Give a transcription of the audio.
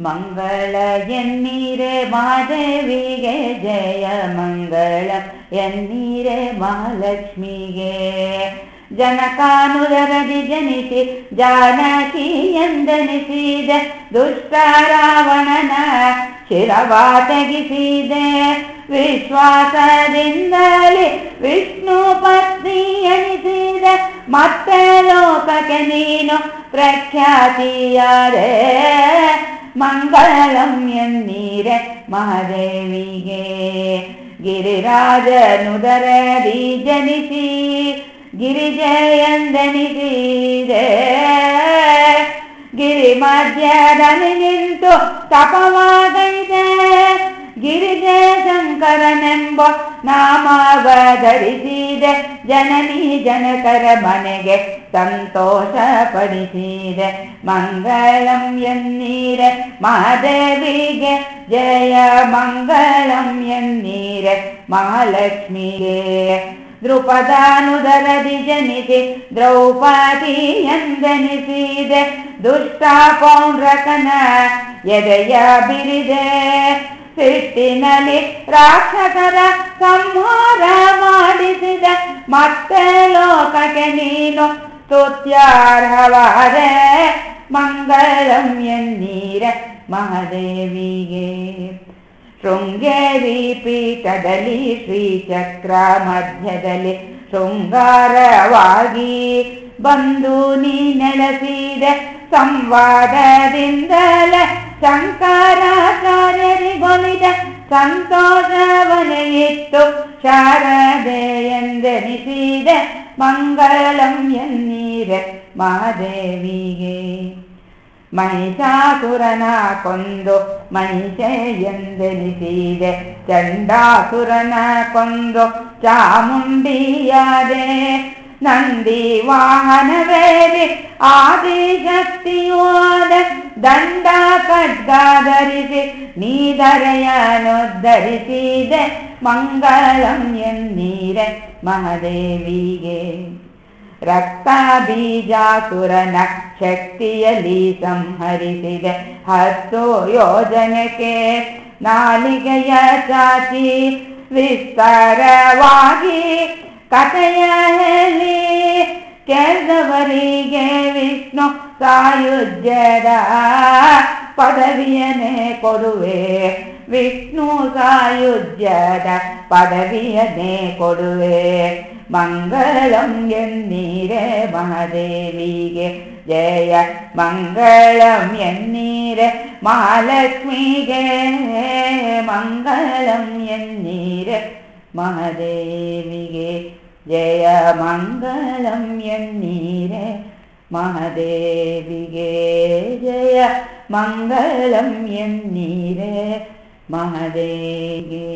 ಮಂಗಳ ಎನ್ನೀರೆ ಮಾದೇವಿಗೆ ಜಯ, ಮಂಗಳ ಎನ್ನೀರೆ ಮಹಾಲಕ್ಷ್ಮಿಗೆ. ಜನಕಾನುರದಿ ಜನಿಸಿ, ಜಾನಕಿ ಎಂದೆನಿಸಿದೆ ದುಷ್ಟ ರಾವಣನ ಶಿರವ ತೆಗಿಸಿದೆ. ವಿಶ್ವಾಸದಿಂದಲೇ ವಿಷ್ಣು ಪತ್ನಿ ಎನಿಸಿದೆ ಮತ್ತೆ ಲೋಕಕ್ಕೆ ನೀನು ಪ್ರಖ್ಯಾತಿಯಾರೆ. ಮಂಗಳಂ ಎನ್ನೀರೆ ಮಹಾದೇವಿಗೆ. ಗಿರಿರಾಜನುದರದಿ ಜನಿಸಿ ಗಿರಿಜಯಂದನಿಸಿದೆ ಗಿರಿ ಮಧ್ಯದಲ್ಲಿ ನಿಂತು ತಪವಾಗೈದೆ ಗಿರಿಜೆ ಶಂಕರನೆಂಬ ನಾಮವ ಧರಿಸಿದೆ ಜನನಿ ಜನಕರ ಮನೆಗೆ ಸಂತೋಷ ಪಡಿಸಿದೆ ಮಂಗಳಂ ಎನ್ನೀರೆ ಮಹಾದೇವಿಗೆ ಜಯ ಮಂಗಳಂ ಎನ್ನೀರೆ ಮಹಾಲಕ್ಷ್ಮಿಗೆ ದೃಪದಾನುದರದಿ ಜನಿಸಿ ದ್ರೌಪದಿ ಎಂದೆನಿಸಿದೆ ದುಷ್ಟ ಪೌಂಡ್ರಕನ ಎದೆಯ ಬಿರಿದೆ ಸಿಟ್ಟಿನಲ್ಲಿ ರಾಕ್ಷಸರ ಸಂಹಾರ ಮಾಡಿಸಿದ ಮತ್ತೆ ಲೋಕಕ್ಕೆ ನೀನು ಸ್ತುತ್ಯಾರ್ಹವಾದೆ. ಮಂಗಳಂ ಎನ್ನೀರ ಮಹಾದೇವಿಗೆ. ಶೃಂಗೇರಿ ಪೀಠದಲ್ಲಿ ಶ್ರೀಚಕ್ರ ಮಧ್ಯದಲ್ಲಿ ಶೃಂಗಾರವಾಗಿ ಬಂದು ನೀ ನೆಲೆಸಿದೆ. ಸಂವಾದದಿಂದಲೇ ಶಂಕರಾಚಾರ್ಯರಿಗೊಲಿದ ಸಂತೋಷವನೇ ಇತ್ತು ಶಾರದೆ ಎಂದೆನಿಸಿದೆ ಮಂಗಳಂ ಎನ್ನೀರೆ ಮಹಾದೇವಿಗೆ ಮಹಿಷಾಸುರನ ಕೊಂದು ಮಹಿಷೆ ಎಂದೆನಿಸಿದೆ ಚಂಡಾಸುರನ ಕೊಂದು ಚಾಮುಂಡಿಯಾದೆ ನಂದಿ ವಾಹನವೇರಿ ಆದಿಶಕ್ತಿಯೋದ ದಂಡ ಖಡ್ಗಾಧರಿಸಿ ನೀಧರೆಯನುದ್ಧರಿಸಿದೆ ಮಂಗಳಂ ಎನ್ನೀರೆ ಮಹಾದೇವಿಗೆ. ರಕ್ತ ಬೀಜಾಸುರನ ಶಕ್ತಿಯಲ್ಲಿ ಸಂಹರಿಸಿದೆ. ಹತ್ತು ಯೋಜನೆಗೆ ನಾಲಿಗೆಯ ಚಾಚಿ ವಿಸ್ತಾರವಾಗಿ ಕಥೆಯ ಹೇಳಿ ಕೇಳಿದವರಿಗೆ ವಿಷ್ಣು ಸಾಯುಜ್ಯದ ಪದವಿಯನ್ನೇ ಕೊಡುವೆ ವಿಷ್ಣು ಸಾಯುಜ್ಯದ ಪದವಿಯನ್ನೇ ಕೊಡುವೆ ಮಂಗಳಂ ಎನ್ನೀರೆ ಮಹಾದೇವಿಗೆ ಜಯ ಮಂಗಳಂ ಎನ್ನೀರೆ ಮಹಾಲಕ್ಷ್ಮಿಗೆ ಮಂಗಳಂ ಎನ್ನೀರೆ ಮಹಾದೇವಿಗೆ ജയ മംഗളം എന്നീരെ മഹദേവികേ ജയ മംഗളം എന്നീരെ മഹദേവേ